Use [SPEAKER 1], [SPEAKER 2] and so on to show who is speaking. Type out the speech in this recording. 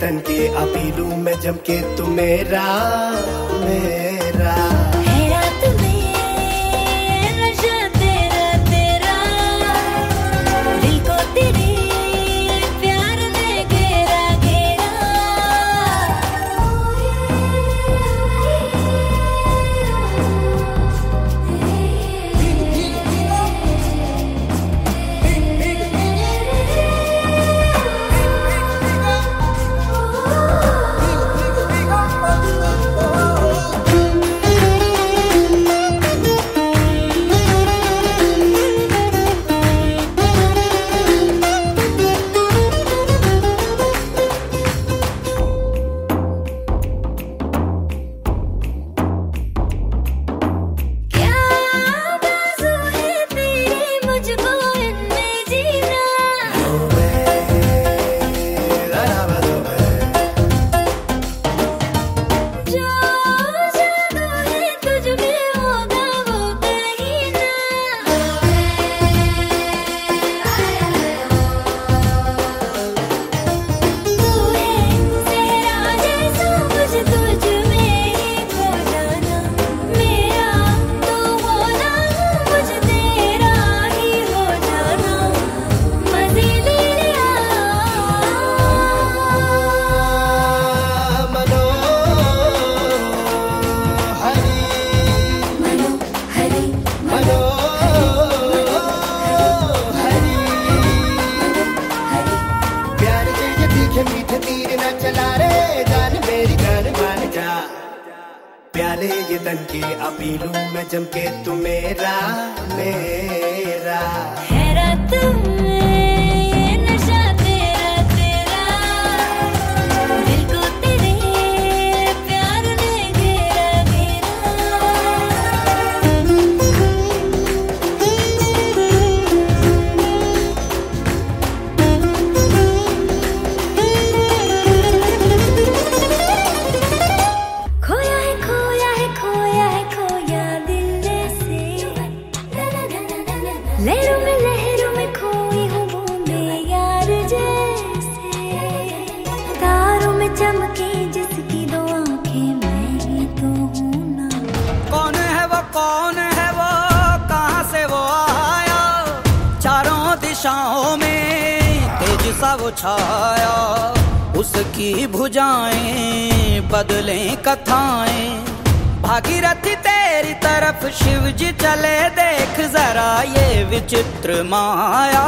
[SPEAKER 1] तन के अपीलू में जम के तू मेरा मेरा।
[SPEAKER 2] जान मेरी जान
[SPEAKER 1] मान जा। प्याले ये दन के अपीलू मैं जम के तू मेरा मेरा।
[SPEAKER 2] हैरत चमके जिसकी दो आँखें मैं तो हूँ ना।
[SPEAKER 3] कौन है वो कौन है वो कहाँ से वो आया? चारों दिशाओं में तेज सा वो छाया। उसकी भुजाएँ बदले कथाएँ। भागीरथी तेरी तरफ़ शिव जी चले देख जरा ये विचित्र माया।